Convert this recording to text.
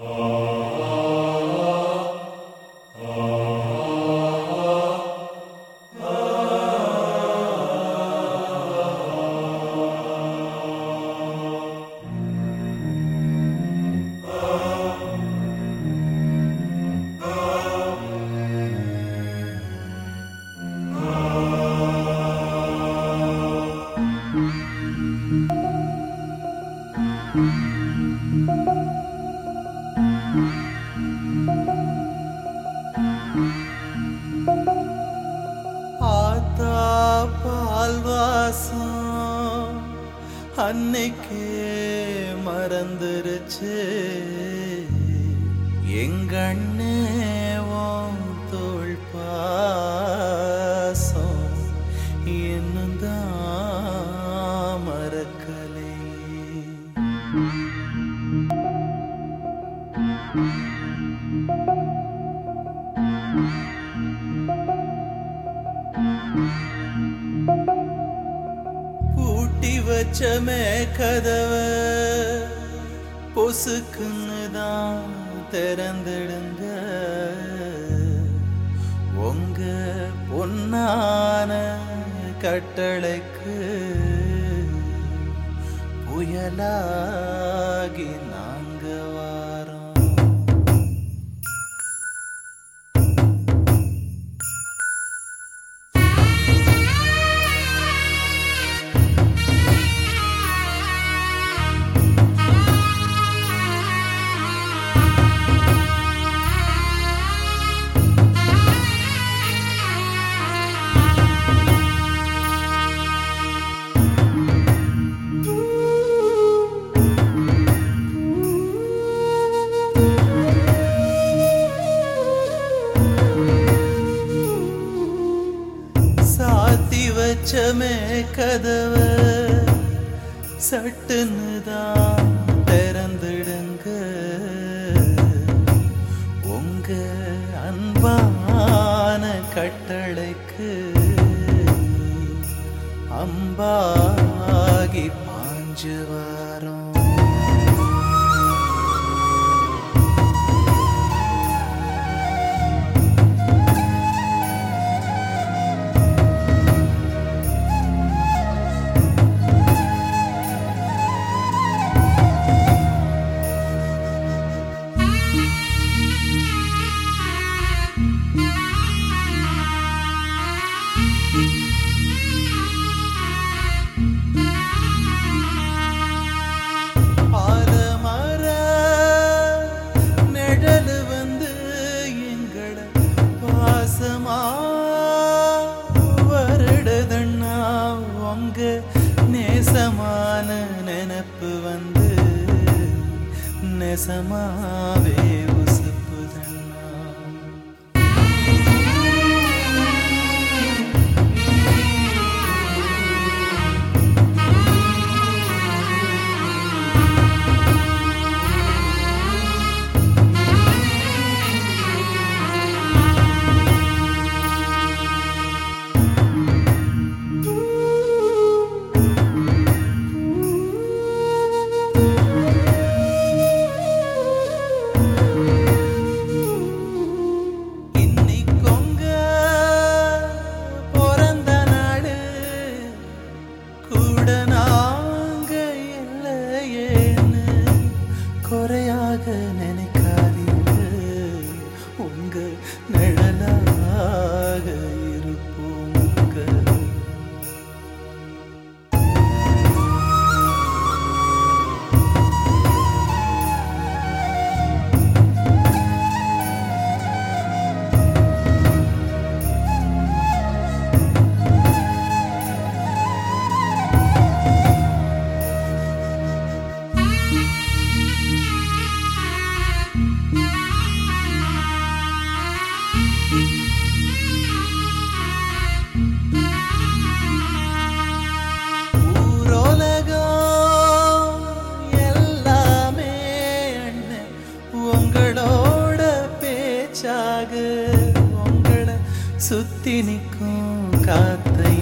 Uh... அன்னைக்கே மறந்துருச்சு. எங்கண்ணே ஓம் தோள் வெளிச்சமே வச்சமே கதவ. பொசுக்குன்னு தான் திறந்துடுங்க. உங்க பொன்னான கட்டளைக்கு புயலாகி வெளிச்சமே கதவ. சட்டுன்னு தான் திறந்துடுங்க. உங்க அன்பான கட்டளைக்கு அம்பாகி பாஞ்சு வாரோம். நேசமான நினப்பு வந்து நெசமாவே நிழலாக பேச்சாக உங்களை சுத்தி நிற்கும் காத்தை